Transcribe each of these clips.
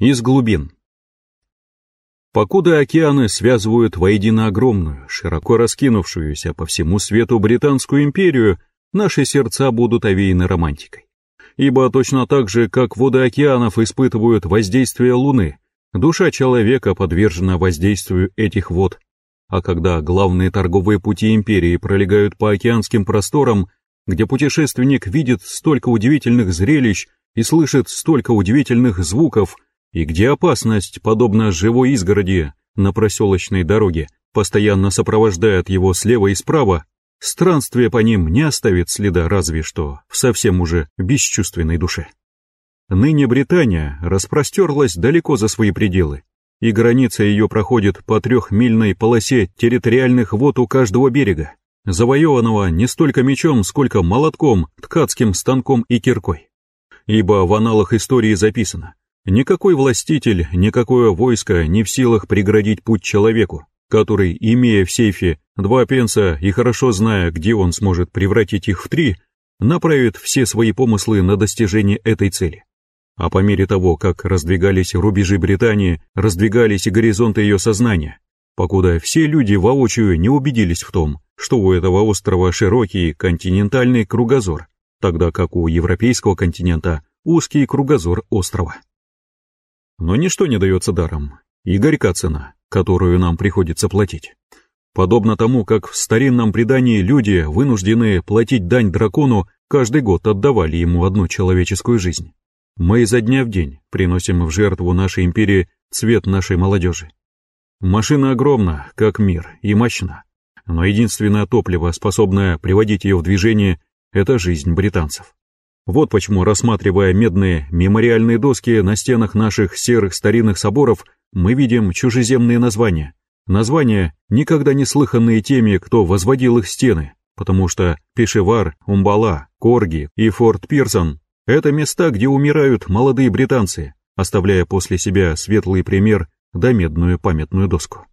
Из глубин. Покуда океаны связывают воедино огромную, широко раскинувшуюся по всему свету Британскую империю, наши сердца будут овеяны романтикой. Ибо точно так же, как воды океанов испытывают воздействие Луны, душа человека подвержена воздействию этих вод. А когда главные торговые пути империи пролегают по океанским просторам, где путешественник видит столько удивительных зрелищ и слышит столько удивительных звуков – и где опасность, подобно живой изгороди на проселочной дороге, постоянно сопровождает его слева и справа, странствие по ним не оставит следа разве что в совсем уже бесчувственной душе. Ныне Британия распростерлась далеко за свои пределы, и граница ее проходит по трехмильной полосе территориальных вод у каждого берега, завоеванного не столько мечом, сколько молотком, ткацким станком и киркой. Ибо в аналах истории записано, Никакой властитель, никакое войско не в силах преградить путь человеку, который, имея в сейфе два пенса и хорошо зная, где он сможет превратить их в три, направит все свои помыслы на достижение этой цели. А по мере того, как раздвигались рубежи Британии, раздвигались и горизонты ее сознания, покуда все люди воочию не убедились в том, что у этого острова широкий континентальный кругозор, тогда как у европейского континента узкий кругозор острова. Но ничто не дается даром, и горька цена, которую нам приходится платить. Подобно тому, как в старинном предании люди, вынуждены платить дань дракону, каждый год отдавали ему одну человеческую жизнь. Мы изо дня в день приносим в жертву нашей империи цвет нашей молодежи. Машина огромна, как мир, и мощна, но единственное топливо, способное приводить ее в движение, это жизнь британцев. Вот почему, рассматривая медные мемориальные доски на стенах наших серых старинных соборов, мы видим чужеземные названия. Названия, никогда не слыханные теми, кто возводил их стены, потому что Пешевар, Умбала, Корги и Форт Пирсон – это места, где умирают молодые британцы, оставляя после себя светлый пример да медную памятную доску.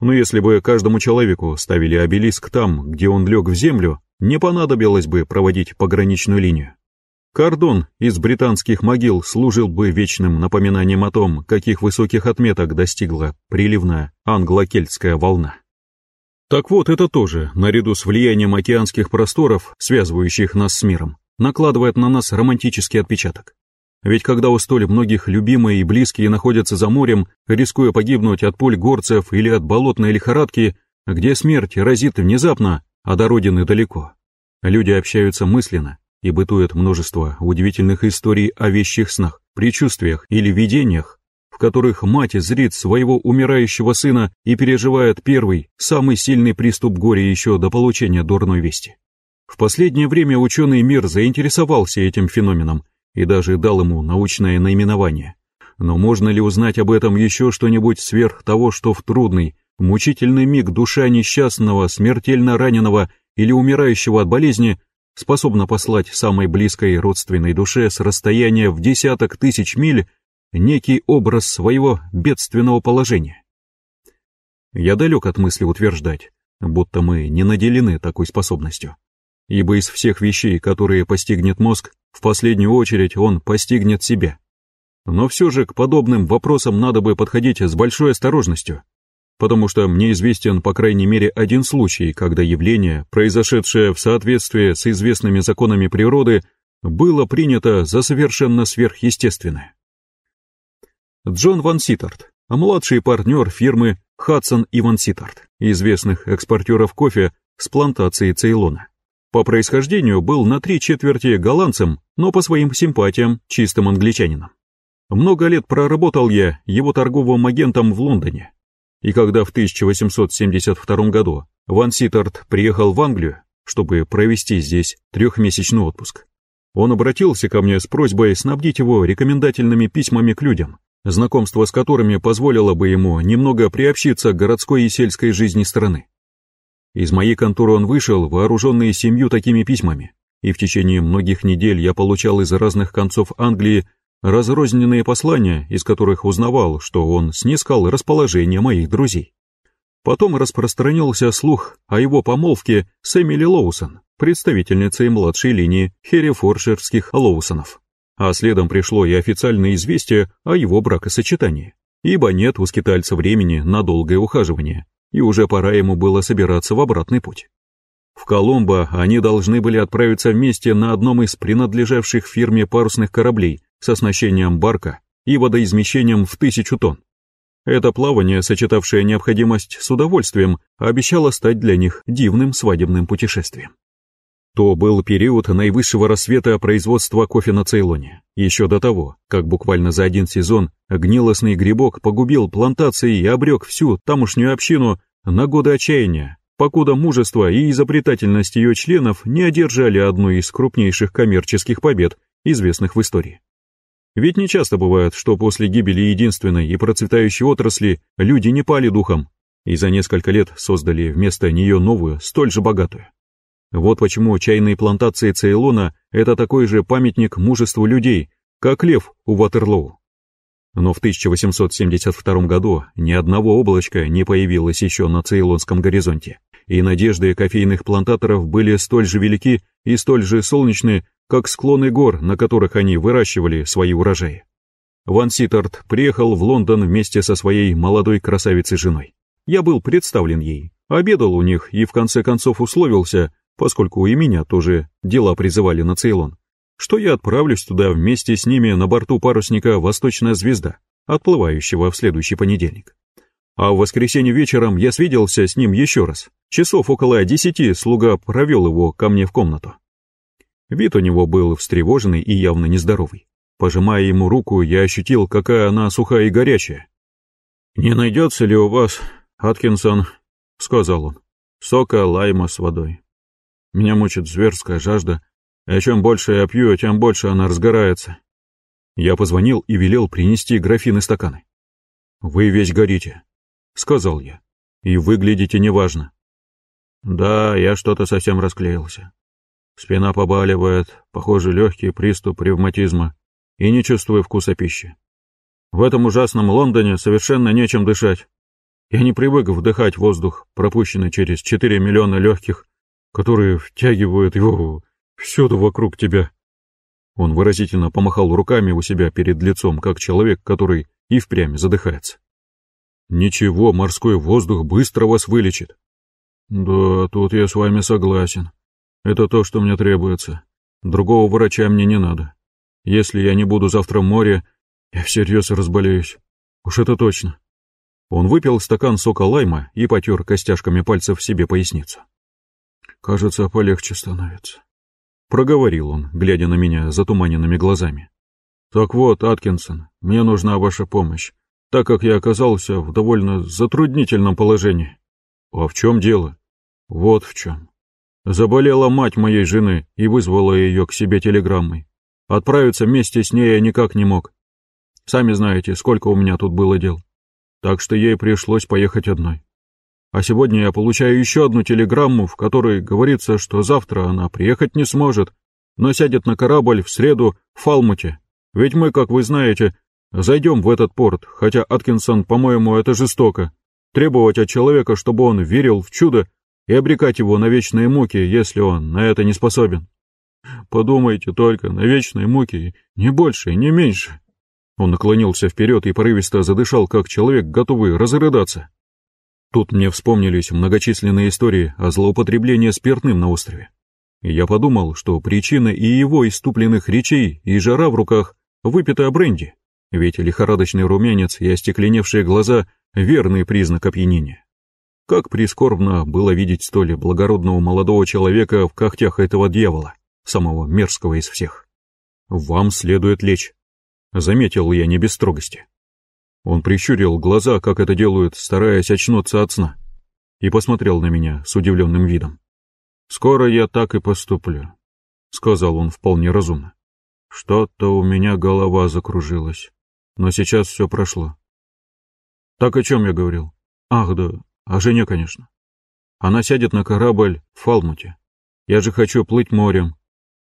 Но если бы каждому человеку ставили обелиск там, где он лег в землю, не понадобилось бы проводить пограничную линию. Кордон из британских могил служил бы вечным напоминанием о том, каких высоких отметок достигла приливная англо-кельтская волна. Так вот, это тоже, наряду с влиянием океанских просторов, связывающих нас с миром, накладывает на нас романтический отпечаток. Ведь когда у столь многих любимые и близкие находятся за морем, рискуя погибнуть от пуль горцев или от болотной лихорадки, где смерть разит внезапно, а до родины далеко, люди общаются мысленно, и бытует множество удивительных историй о вещих снах, предчувствиях или видениях, в которых мать зрит своего умирающего сына и переживает первый, самый сильный приступ горя еще до получения дурной вести. В последнее время ученый мир заинтересовался этим феноменом и даже дал ему научное наименование. Но можно ли узнать об этом еще что-нибудь сверх того, что в трудный, мучительный миг душа несчастного, смертельно раненого или умирающего от болезни способна послать самой близкой родственной душе с расстояния в десяток тысяч миль некий образ своего бедственного положения. Я далек от мысли утверждать, будто мы не наделены такой способностью, ибо из всех вещей, которые постигнет мозг, в последнюю очередь он постигнет себя. Но все же к подобным вопросам надо бы подходить с большой осторожностью, потому что мне известен по крайней мере один случай, когда явление, произошедшее в соответствии с известными законами природы, было принято за совершенно сверхъестественное. Джон Ван Ситарт, младший партнер фирмы Хадсон и Ван Ситарт, известных экспортеров кофе с плантации Цейлона. По происхождению был на три четверти голландцем, но по своим симпатиям чистым англичанином. Много лет проработал я его торговым агентом в Лондоне, и когда в 1872 году Ван Ситарт приехал в Англию, чтобы провести здесь трехмесячный отпуск, он обратился ко мне с просьбой снабдить его рекомендательными письмами к людям, знакомство с которыми позволило бы ему немного приобщиться к городской и сельской жизни страны. Из моей конторы он вышел, вооруженный семью такими письмами, и в течение многих недель я получал из разных концов Англии разрозненные послания, из которых узнавал, что он снискал расположение моих друзей. Потом распространился слух о его помолвке с Эмили Лоусон, представительницей младшей линии херефорширских Лоусонов. а следом пришло и официальное известие о его бракосочетании, ибо нет у скитальца времени на долгое ухаживание, и уже пора ему было собираться в обратный путь. В Коломбо они должны были отправиться вместе на одном из принадлежавших фирме парусных кораблей с оснащением барка и водоизмещением в тысячу тонн. Это плавание, сочетавшее необходимость с удовольствием, обещало стать для них дивным свадебным путешествием. То был период наивысшего рассвета производства кофе на Цейлоне, еще до того, как буквально за один сезон гнилостный грибок погубил плантации и обрек всю тамошнюю общину на годы отчаяния, покуда мужество и изобретательность ее членов не одержали одну из крупнейших коммерческих побед, известных в истории. Ведь не часто бывает, что после гибели единственной и процветающей отрасли люди не пали духом и за несколько лет создали вместо нее новую, столь же богатую. Вот почему чайные плантации Цейлона – это такой же памятник мужеству людей, как лев у Ватерлоу. Но в 1872 году ни одного облачка не появилось еще на цейлонском горизонте, и надежды кофейных плантаторов были столь же велики и столь же солнечны, как склоны гор, на которых они выращивали свои урожаи. Ван Ситарт приехал в Лондон вместе со своей молодой красавицей-женой. Я был представлен ей, обедал у них и в конце концов условился, поскольку и меня тоже дела призывали на Цейлон, что я отправлюсь туда вместе с ними на борту парусника «Восточная звезда», отплывающего в следующий понедельник. А в воскресенье вечером я свиделся с ним еще раз. Часов около десяти слуга провел его ко мне в комнату. Вид у него был встревоженный и явно нездоровый. Пожимая ему руку, я ощутил, какая она сухая и горячая. «Не найдется ли у вас, Аткинсон, — сказал он, — сока лайма с водой? Меня мучит зверская жажда, а чем больше я пью, тем больше она разгорается». Я позвонил и велел принести графин и стаканы. «Вы весь горите», — сказал я, — «и выглядите неважно». «Да, я что-то совсем расклеился. Спина побаливает, похоже, легкий приступ ревматизма, и не чувствую вкуса пищи. В этом ужасном Лондоне совершенно нечем дышать. Я не привык вдыхать воздух, пропущенный через 4 миллиона легких, которые втягивают его всюду вокруг тебя. Он выразительно помахал руками у себя перед лицом, как человек, который и впрямь задыхается. Ничего, морской воздух быстро вас вылечит. Да, тут я с вами согласен. Это то, что мне требуется. Другого врача мне не надо. Если я не буду завтра в море, я всерьез разболеюсь. Уж это точно. Он выпил стакан сока лайма и потер костяшками пальцев себе поясницу. Кажется, полегче становится. Проговорил он, глядя на меня затуманенными глазами. Так вот, Аткинсон, мне нужна ваша помощь, так как я оказался в довольно затруднительном положении. А в чем дело? Вот в чем. Заболела мать моей жены и вызвала ее к себе телеграммой. Отправиться вместе с ней я никак не мог. Сами знаете, сколько у меня тут было дел. Так что ей пришлось поехать одной. А сегодня я получаю еще одну телеграмму, в которой говорится, что завтра она приехать не сможет, но сядет на корабль в среду в Фалмуте. Ведь мы, как вы знаете, зайдем в этот порт, хотя, Аткинсон, по-моему, это жестоко. Требовать от человека, чтобы он верил в чудо, и обрекать его на вечные муки, если он на это не способен. Подумайте только, на вечные муки, не больше, не меньше. Он наклонился вперед и порывисто задышал, как человек, готовый разрыдаться. Тут мне вспомнились многочисленные истории о злоупотреблении спиртным на острове. И я подумал, что причина и его иступленных речей, и жара в руках, выпитая бренди, ведь лихорадочный румянец и остекленевшие глаза — верный признак опьянения. Как прискорбно было видеть столь благородного молодого человека в когтях этого дьявола, самого мерзкого из всех. «Вам следует лечь», — заметил я не без строгости. Он прищурил глаза, как это делают, стараясь очнуться от сна, и посмотрел на меня с удивленным видом. «Скоро я так и поступлю», — сказал он вполне разумно. «Что-то у меня голова закружилась, но сейчас все прошло». «Так о чем я говорил? Ах, да, о жене, конечно. Она сядет на корабль в Фалмуте. Я же хочу плыть морем.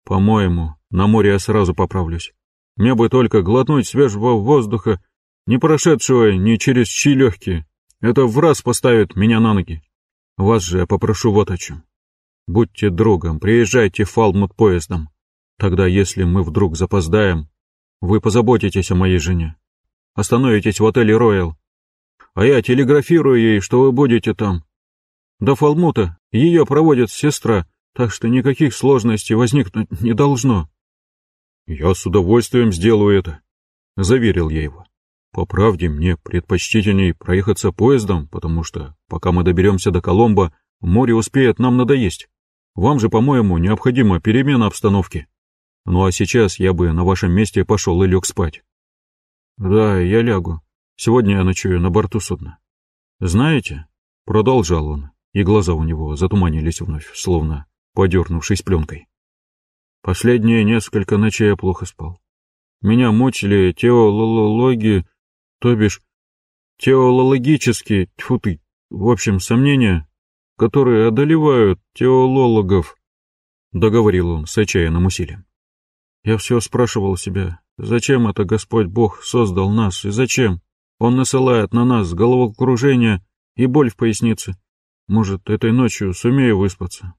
По-моему, на море я сразу поправлюсь. Мне бы только глотнуть свежего воздуха, не прошедшего ни через чьи легкие. Это в раз поставит меня на ноги. Вас же я попрошу вот о чем. Будьте другом, приезжайте в Фалмут поездом. Тогда, если мы вдруг запоздаем, Вы позаботитесь о моей жене. Остановитесь в отеле «Роyal». А я телеграфирую ей, что вы будете там. До Фалмута ее проводит сестра, так что никаких сложностей возникнуть не должно. Я с удовольствием сделаю это, заверил я его. По правде, мне предпочтительней проехаться поездом, потому что, пока мы доберемся до Коломбо, море успеет нам надоесть. Вам же, по-моему, необходима перемена обстановки. Ну а сейчас я бы на вашем месте пошел и лег спать. Да, я лягу. Сегодня я ночую на борту судна. Знаете, продолжал он, и глаза у него затуманились вновь, словно подернувшись пленкой. Последние несколько ночей я плохо спал. Меня мучили теологи, то бишь теологические, тьфу ты, в общем, сомнения, которые одолевают теологов, договорил он с отчаянным усилием. Я все спрашивал себя, зачем это Господь Бог создал нас и зачем? Он насылает на нас головокружение и боль в пояснице. Может, этой ночью сумею выспаться.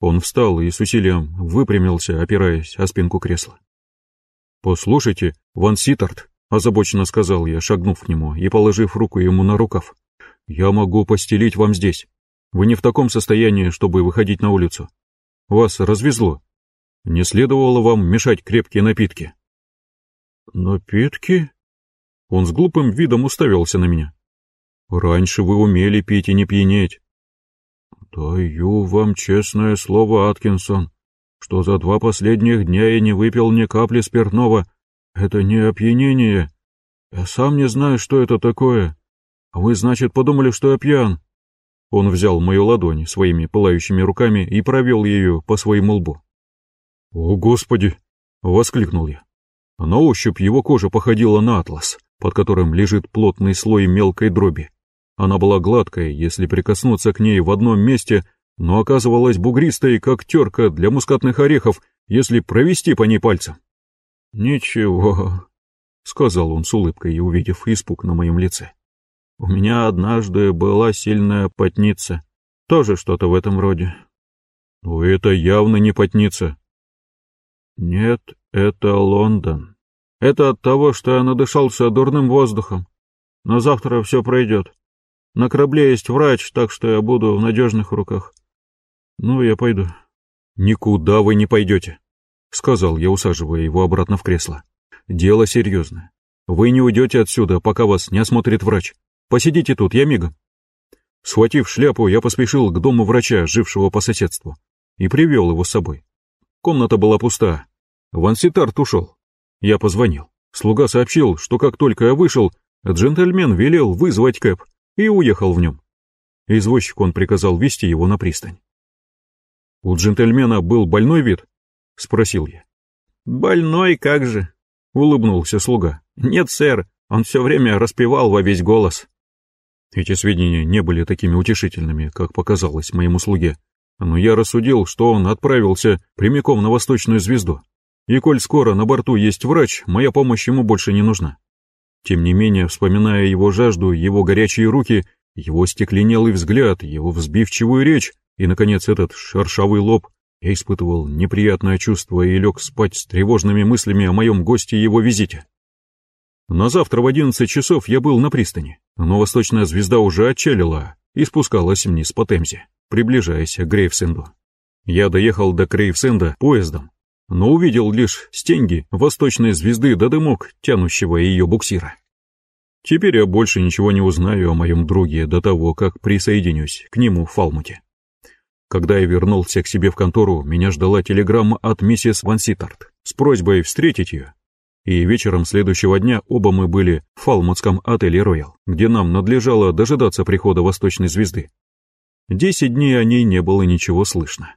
Он встал и с усилием выпрямился, опираясь о спинку кресла. «Послушайте, Ван Ситарт», — озабоченно сказал я, шагнув к нему и положив руку ему на рукав, — «я могу постелить вам здесь. Вы не в таком состоянии, чтобы выходить на улицу. Вас развезло. Не следовало вам мешать крепкие напитки». «Напитки?» Он с глупым видом уставился на меня. «Раньше вы умели пить и не пьянеть». «Даю вам честное слово, Аткинсон, что за два последних дня я не выпил ни капли спиртного. Это не опьянение. Я сам не знаю, что это такое. А вы, значит, подумали, что я пьян?» Он взял мою ладонь своими пылающими руками и провел ее по своему лбу. «О, Господи!» — воскликнул я. На ощупь его кожа походила на атлас, под которым лежит плотный слой мелкой дроби. Она была гладкой, если прикоснуться к ней в одном месте, но оказывалась бугристой, как терка для мускатных орехов, если провести по ней пальцем. «Ничего», — сказал он с улыбкой, увидев испуг на моем лице. «У меня однажды была сильная потница. Тоже что-то в этом роде». «Ну, это явно не потница». «Нет, это Лондон. Это от того, что я надышался дурным воздухом. Но завтра все пройдет. На корабле есть врач, так что я буду в надежных руках. Ну, я пойду. Никуда вы не пойдете, сказал я, усаживая его обратно в кресло. Дело серьезное. Вы не уйдете отсюда, пока вас не осмотрит врач. Посидите тут, я мигом. Схватив шляпу, я поспешил к дому врача, жившего по соседству, и привел его с собой. Комната была пуста. Ванситарт ушел. Я позвонил. Слуга сообщил, что как только я вышел, джентльмен велел вызвать кэп и уехал в нем. Извозчик он приказал вести его на пристань. «У джентльмена был больной вид?» — спросил я. «Больной как же?» — улыбнулся слуга. «Нет, сэр, он все время распевал во весь голос». Эти сведения не были такими утешительными, как показалось моему слуге, но я рассудил, что он отправился прямиком на Восточную Звезду. И коль скоро на борту есть врач, моя помощь ему больше не нужна. Тем не менее, вспоминая его жажду, его горячие руки, его стекленелый взгляд, его взбивчивую речь и, наконец, этот шершавый лоб, я испытывал неприятное чувство и лег спать с тревожными мыслями о моем госте и его визите. На завтра в одиннадцать часов я был на пристани, но восточная звезда уже отчалила и спускалась вниз по Темзе, приближаясь к Грейвсенду. Я доехал до Грейвсенда поездом, но увидел лишь стенги восточной звезды да дымок, тянущего ее буксира. Теперь я больше ничего не узнаю о моем друге до того, как присоединюсь к нему в Фалмуте. Когда я вернулся к себе в контору, меня ждала телеграмма от миссис Ван Ситарт с просьбой встретить ее. И вечером следующего дня оба мы были в фалмутском отеле «Роял», где нам надлежало дожидаться прихода Восточной звезды. Десять дней о ней не было ничего слышно.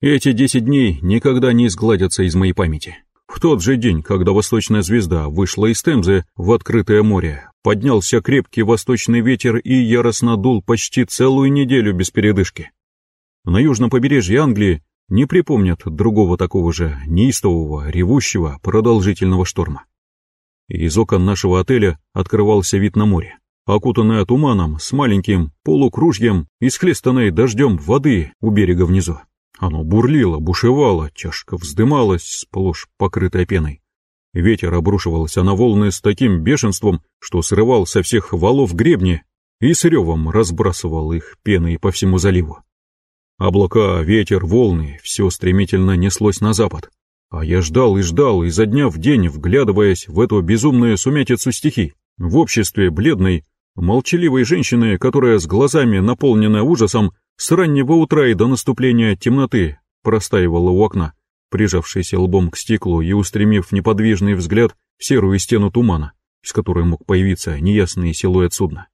Эти десять дней никогда не изгладятся из моей памяти. В тот же день, когда восточная звезда вышла из Темзы в открытое море, поднялся крепкий восточный ветер и яростно дул почти целую неделю без передышки. На южном побережье Англии не припомнят другого такого же неистового, ревущего, продолжительного шторма. Из окон нашего отеля открывался вид на море, окутанное туманом с маленьким полукружьем и схлестанной дождем воды у берега внизу. Оно бурлило, бушевало, чашка вздымалась, сплошь покрытая пеной. Ветер обрушивался на волны с таким бешенством, что срывал со всех валов гребни и с ревом разбрасывал их пеной по всему заливу. Облака, ветер, волны — все стремительно неслось на запад. А я ждал и ждал изо дня в день, вглядываясь в эту безумную сумятицу стихий, в обществе бледной, молчаливой женщины, которая с глазами, наполненная ужасом, с раннего утра и до наступления темноты простаивала у окна, прижавшись лбом к стеклу и устремив неподвижный взгляд в серую стену тумана, из которой мог появиться неясный силуэт судна.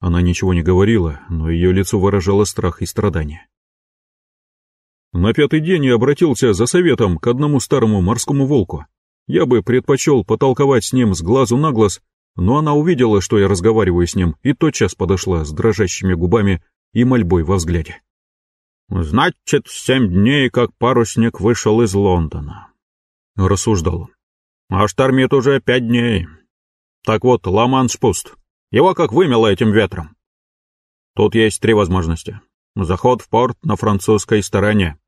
Она ничего не говорила, но ее лицо выражало страх и страдание. На пятый день я обратился за советом к одному старому морскому волку. Я бы предпочел потолковать с ним с глазу на глаз, но она увидела, что я разговариваю с ним, и тотчас подошла с дрожащими губами и мольбой во взгляде. «Значит, семь дней, как парусник вышел из Лондона», — рассуждал он. «А штормит уже пять дней. Так вот, Ла-Манш пуст. Его как вымело этим ветром. Тут есть три возможности. Заход в порт на французской стороне.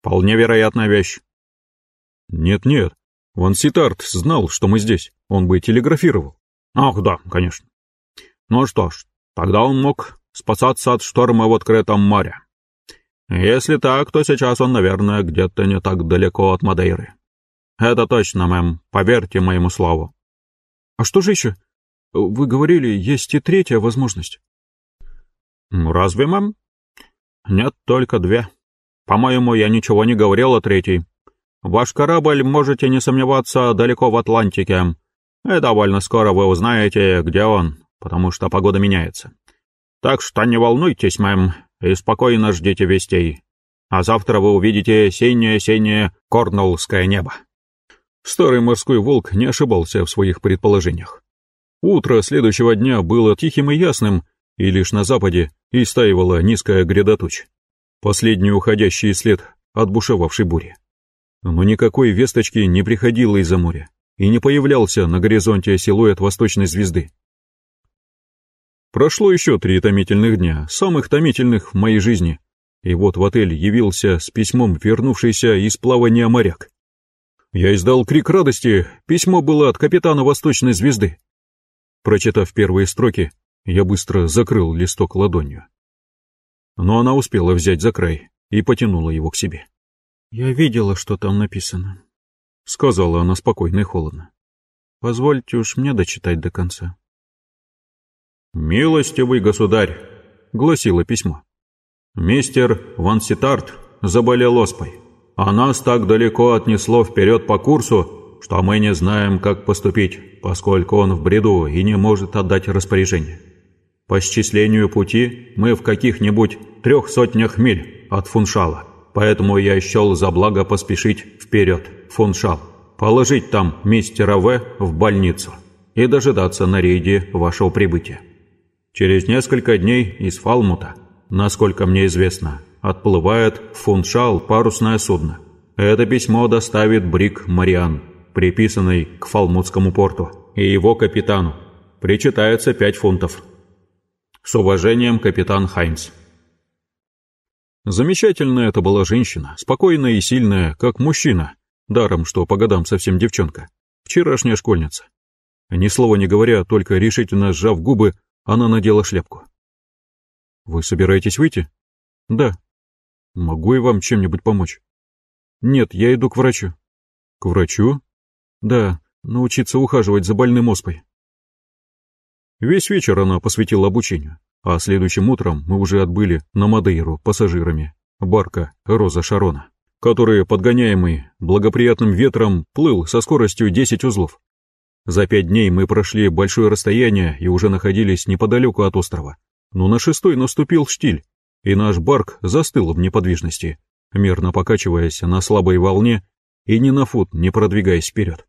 Вполне вероятная вещь. Нет-нет, Ван Ситарт знал, что мы здесь. Он бы телеграфировал. Ах, да, конечно. Ну что ж, тогда он мог спасаться от шторма в открытом море. Если так, то сейчас он, наверное, где-то не так далеко от Мадейры. Это точно, мэм, поверьте моему слову. А что же еще? Вы говорили, есть и третья возможность. Разве, мэм? Нет, только две. По-моему, я ничего не говорил о третьей. Ваш корабль, можете не сомневаться, далеко в Атлантике. И довольно скоро вы узнаете, где он, потому что погода меняется. Так что не волнуйтесь, мэм, и спокойно ждите вестей. А завтра вы увидите синее-синее корнуоллское небо. Старый морской волк не ошибался в своих предположениях. Утро следующего дня было тихим и ясным, и лишь на западе истаивала низкая гряда туч. Последний уходящий след от бушевавшей бури. Но никакой весточки не приходило из-за моря, и не появлялся на горизонте силуэт восточной звезды. Прошло еще три томительных дня, самых томительных в моей жизни, и вот в отель явился с письмом вернувшийся из плавания моряк. Я издал крик радости, письмо было от капитана Восточной Звезды. Прочитав первые строки, я быстро закрыл листок ладонью. Но она успела взять за край и потянула его к себе. «Я видела, что там написано», — сказала она спокойно и холодно. «Позвольте уж мне дочитать до конца». «Милостивый государь», — гласило письмо. «Мистер Ван Ситарт заболел оспой, а нас так далеко отнесло вперед по курсу, что мы не знаем, как поступить, поскольку он в бреду и не может отдать распоряжение. По счислению пути мы в каких-нибудь трех сотнях миль от Фуншала, поэтому я счел за благо поспешить вперед, Фуншал, положить там мистера В в больницу и дожидаться на рейде вашего прибытия. Через несколько дней из Фалмута, насколько мне известно, отплывает в Фуншал парусное судно. Это письмо доставит Брик Мариан приписанный к Фалмутскому порту, и его капитану. Причитается пять фунтов. С уважением, капитан Хайнс. Замечательная это была женщина, спокойная и сильная, как мужчина, даром, что по годам совсем девчонка, вчерашняя школьница. Ни слова не говоря, только решительно сжав губы, она надела шляпку. «Вы собираетесь выйти?» «Да». «Могу я вам чем-нибудь помочь?» «Нет, я иду к врачу». «К врачу?» Да, научиться ухаживать за больным оспой. Весь вечер она посвятила обучению, а следующим утром мы уже отбыли на Мадейру пассажирами барка Роза Шарона, который, подгоняемый благоприятным ветром, плыл со скоростью 10 узлов. За пять дней мы прошли большое расстояние и уже находились неподалеку от острова. Но на шестой наступил штиль, и наш барк застыл в неподвижности, мерно покачиваясь на слабой волне и ни на фут не продвигаясь вперед.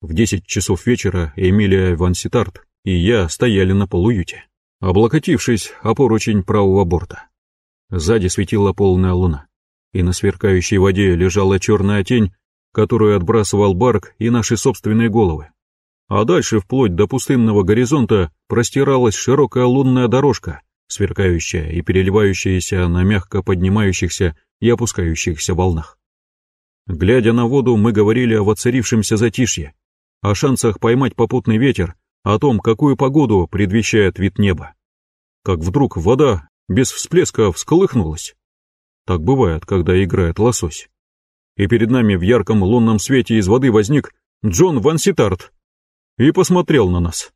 В десять часов вечера Эмилия Ван Ситарт и я стояли на полуюте, облокотившись о поручень правого борта. Сзади светила полная луна, и на сверкающей воде лежала черная тень, которую отбрасывал барк и наши собственные головы. А дальше, вплоть до пустынного горизонта, простиралась широкая лунная дорожка, сверкающая и переливающаяся на мягко поднимающихся и опускающихся волнах. Глядя на воду, мы говорили о воцарившемся затишье, о шансах поймать попутный ветер, о том, какую погоду предвещает вид неба. Как вдруг вода без всплеска всколыхнулась. Так бывает, когда играет лосось. И перед нами в ярком лунном свете из воды возник Джон Ван Ситарт и посмотрел на нас.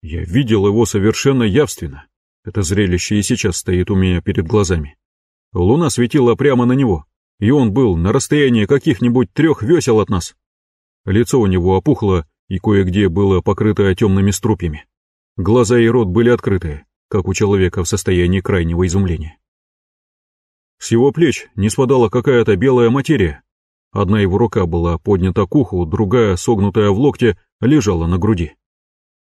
Я видел его совершенно явственно. Это зрелище и сейчас стоит у меня перед глазами. Луна светила прямо на него, и он был на расстоянии каких-нибудь трех весел от нас. Лицо у него опухло и кое-где было покрыто темными струпьями. Глаза и рот были открыты, как у человека в состоянии крайнего изумления. С его плеч не спадала какая-то белая материя. Одна его рука была поднята к уху, другая, согнутая в локте, лежала на груди.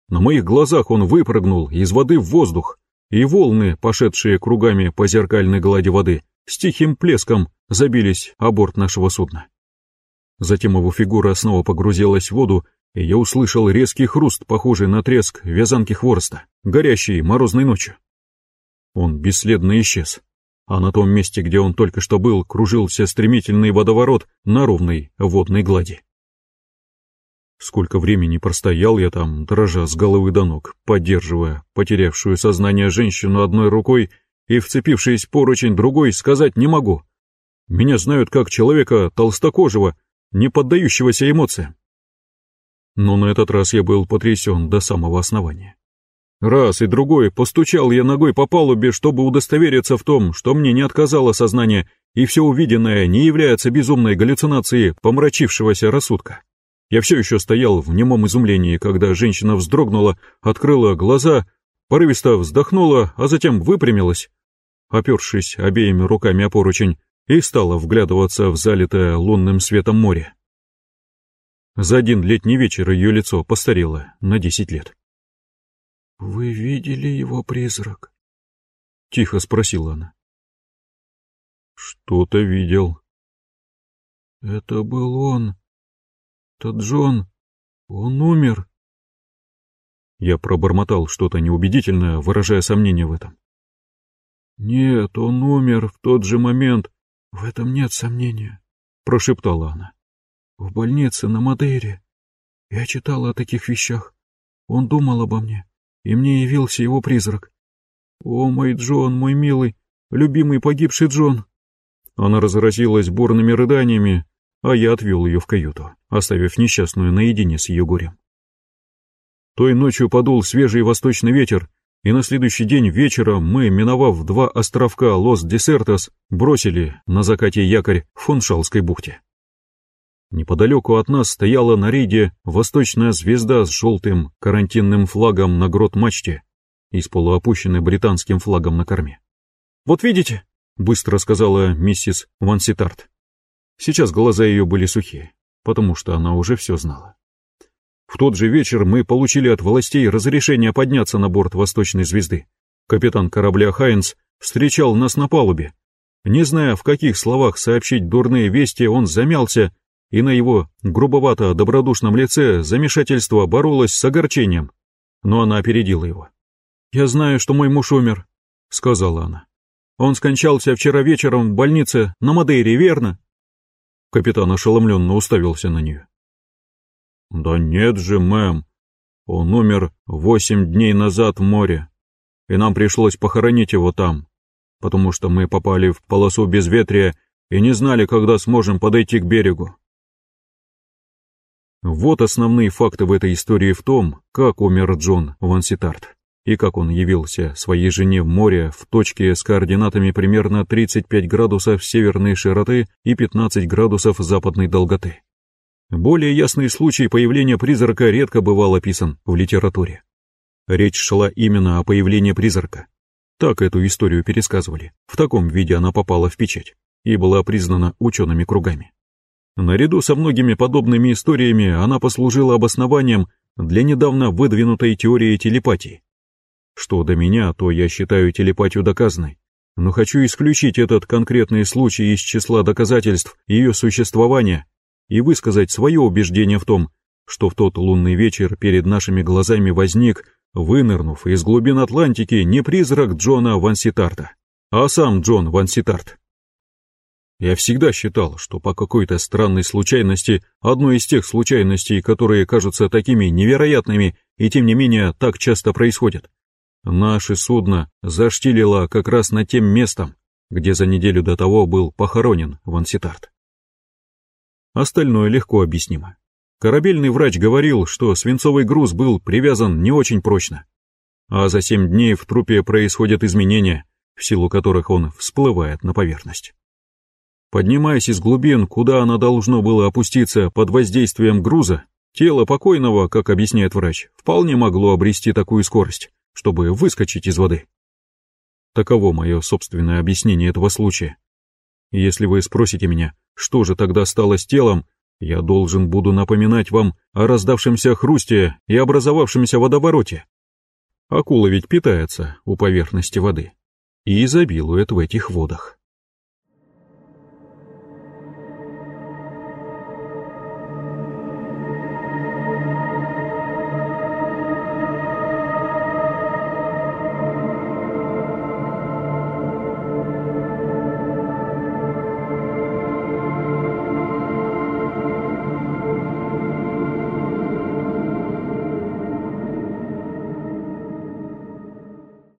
На моих глазах он выпрыгнул из воды в воздух, и волны, пошедшие кругами по зеркальной глади воды, с тихим плеском забились о борт нашего судна. Затем его фигура снова погрузилась в воду, и я услышал резкий хруст, похожий на треск вязанки хвороста, горящий морозной ночью. Он бесследно исчез, а на том месте, где он только что был, кружился стремительный водоворот на ровной водной глади. Сколько времени простоял я там, дрожа с головы до ног, поддерживая потерявшую сознание женщину одной рукой и вцепившись поручень другой, сказать не могу. Меня знают как человека толстокожего, не поддающегося эмоциям. Но на этот раз я был потрясен до самого основания. Раз и другой постучал я ногой по палубе, чтобы удостовериться в том, что мне не отказало сознание, и все увиденное не является безумной галлюцинацией помрачившегося рассудка. Я все еще стоял в немом изумлении, когда женщина вздрогнула, открыла глаза, порывисто вздохнула, а затем выпрямилась, опершись обеими руками о поручень, и стала вглядываться в залитое лунным светом море. За один летний вечер ее лицо постарело на десять лет. «Вы видели его призрак?» — тихо спросила она. «Что-то видел». «Это был он. Тот Джон. Он умер». Я пробормотал что-то неубедительное, выражая сомнение в этом. «Нет, он умер в тот же момент. В этом нет сомнения», — прошептала она. «В больнице на Мадейре. Я читала о таких вещах. Он думал обо мне, и мне явился его призрак. О, мой Джон, мой милый, любимый погибший Джон!» Она разразилась бурными рыданиями, а я отвел ее в каюту, оставив несчастную наедине с ее горем. Той ночью подул свежий восточный ветер, и на следующий день вечером мы, миновав два островка Лос-Десертос, бросили на закате якорь в Фуншалской бухте. Неподалеку от нас стояла на рейде восточная звезда с желтым карантинным флагом на грот-мачте и с полуопущенным британским флагом на корме. «Вот видите», — быстро сказала миссис Ванситарт. Сейчас глаза ее были сухие, потому что она уже все знала. В тот же вечер мы получили от властей разрешение подняться на борт Восточной звезды. Капитан корабля Хайнс встречал нас на палубе. Не зная, в каких словах сообщить дурные вести, он замялся, и на его грубовато-добродушном лице замешательство боролось с огорчением. Но она опередила его. «Я знаю, что мой муж умер», — сказала она. «Он скончался вчера вечером в больнице на Мадейре, верно?» Капитан ошеломленно уставился на нее. «Да нет же, мэм. Он умер восемь дней назад в море, и нам пришлось похоронить его там, потому что мы попали в полосу безветрия и не знали, когда сможем подойти к берегу. Вот основные факты в этой истории в том, как умер Джон Ванситарт и как он явился своей жене в море в точке с координатами примерно 35 градусов северной широты и 15 градусов западной долготы. Более ясный случай появления призрака редко бывал описан в литературе. Речь шла именно о появлении призрака. Так эту историю пересказывали. В таком виде она попала в печать и была признана учеными кругами. Наряду со многими подобными историями она послужила обоснованием для недавно выдвинутой теории телепатии. Что до меня, то я считаю телепатию доказанной, но хочу исключить этот конкретный случай из числа доказательств ее существования и высказать свое убеждение в том, что в тот лунный вечер перед нашими глазами возник, вынырнув из глубин Атлантики, не призрак Джона Ванситарта, а сам Джон Ванситарт. Я всегда считал, что по какой-то странной случайности, одной из тех случайностей, которые кажутся такими невероятными и тем не менее так часто происходят, наше судно заштилило как раз над тем местом, где за неделю до того был похоронен Ванситарт. Остальное легко объяснимо. Корабельный врач говорил, что свинцовый груз был привязан не очень прочно, а за семь дней в трупе происходят изменения, в силу которых он всплывает на поверхность. Поднимаясь из глубин, куда оно должно было опуститься под воздействием груза, тело покойного, как объясняет врач, вполне могло обрести такую скорость, чтобы выскочить из воды. Таково мое собственное объяснение этого случая. Если вы спросите меня, что же тогда стало с телом, я должен буду напоминать вам о раздавшемся хрусте и образовавшемся водовороте. Акула ведь питается у поверхности воды и изобилует в этих водах.